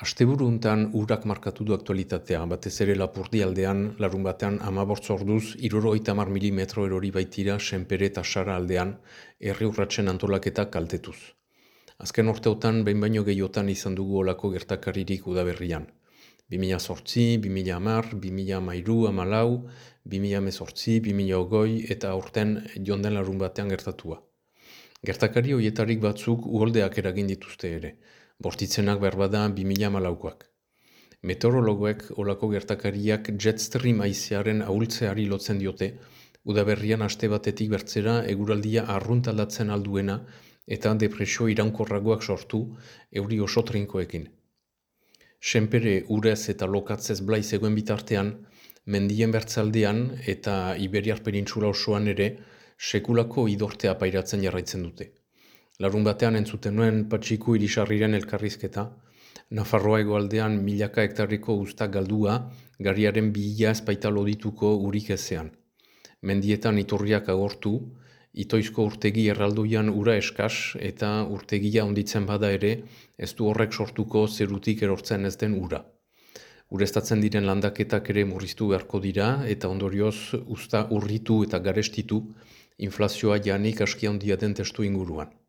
Asteburu untan urak markatu du aktualitatea, batez ere lapurdi aldean, larun batean amabortz orduz, iruro itamar milimetro erori baitira, senpere eta sara aldean, herri urratxen antolaketa kaltetuz. Azken urteotan, behin baino gehiotan izan dugu olako gertakaririk udaberrian. 2000 sortzi, 2000 amar, 2000 amairu, amalau, 2000 mezortzi, 2000 ogoi, eta urten jonden larun batean gertatua. Gertakari hoietarik batzuk uholdeak eragin dituzte ere bortitzenak berbada 2000 malaukoak. Meteorologoek olako gertakariak jetstream aizearen ahultzeari lotzen diote, udaberrian aste batetik bertzera eguraldia arruntaldatzen alduena eta depresio iraunkorragoak sortu euri oso trinkoekin. Senpere urez eta lokatzez blaiz eguen bitartean, mendien bertzaldean eta Iberiar penintzula osoan ere sekulako idortea pairatzen jarraitzen dute. Larun batean entzuten nuen patxiku irisarriren elkarrizketa, Nafarroa egoaldean milaka hektarriko guztak galdua, gariaren bila ezpaita lodituko urik ezean. Mendietan iturriak agortu, itoizko urtegi erraldoian ura eskas eta urtegia onditzen bada ere, ez du horrek sortuko zerutik erortzen ez den ura. Urestatzen diren landaketak ere murriztu beharko dira eta ondorioz usta urritu eta garestitu inflazioa janik askia ondia den testu inguruan.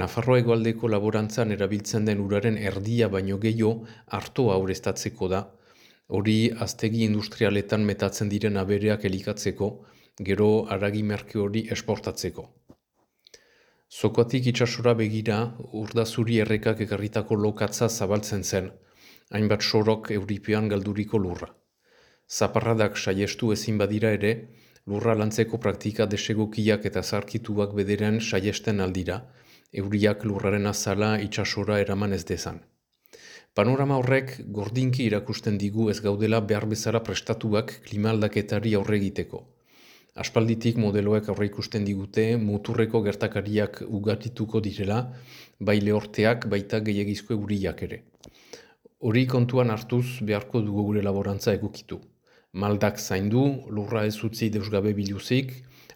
Nafarroa egoaldeko laborantzan erabiltzen den uraren erdia baino gehiago hartoa aurreztatzeko da, hori aztegi industrialetan metatzen diren abereak elikatzeko, gero aragi merke hori esportatzeko. Zokoatik itxasora begira, urdazuri errekak ekarritako lokatza zabaltzen zen, hainbat sorok euripean galduriko lurra. Zaparradak saiestu ezin badira ere, lurra lantzeko praktika desegokiak eta zarkituak bederen saiesten aldira, euriak lurraren azala itxasora eraman ez dezan. Panorama horrek gordinki irakusten digu ez gaudela behar bezala prestatuak klimaldaketari aurre egiteko. Aspalditik modeloek aurre ikusten digute muturreko gertakariak ugatituko direla, bai lehorteak baita gehiagizko euriak ere. Hori kontuan hartuz beharko dugu gure laborantza egukitu. Maldak zaindu, lurra ez utzi deusgabe biluzik,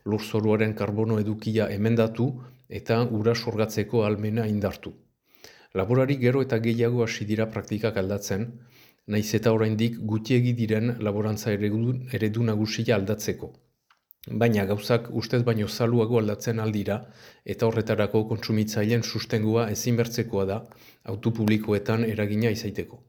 lurzoruaren karbono edukia emendatu, eta ura sorgatzeko almena indartu. Laborari gero eta gehiago hasi dira praktikak aldatzen, naiz eta oraindik gutiegi diren laborantza eredu, eredu nagusia aldatzeko. Baina gauzak ustez baino zaluago aldatzen aldira eta horretarako kontsumitzaileen sustengua ezin bertzekoa da autopublikoetan eragina izaiteko.